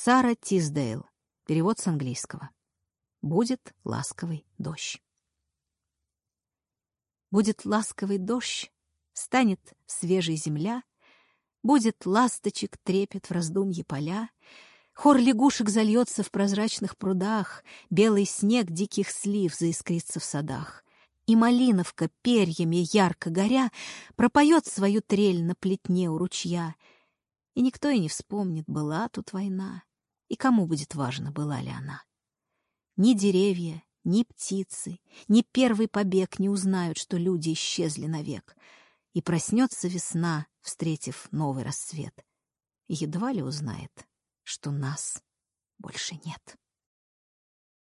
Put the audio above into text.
Сара Тиздейл. Перевод с английского. Будет ласковый дождь. Будет ласковый дождь, станет свежей земля, Будет ласточек трепет в раздумье поля, Хор лягушек зальется в прозрачных прудах, Белый снег диких слив заискрится в садах, И малиновка, перьями ярко горя, Пропоет свою трель на плетне у ручья, И никто и не вспомнит, была тут война, И кому будет важно, была ли она. Ни деревья, ни птицы, ни первый побег не узнают, что люди исчезли навек. И проснется весна, встретив новый рассвет. Едва ли узнает, что нас больше нет.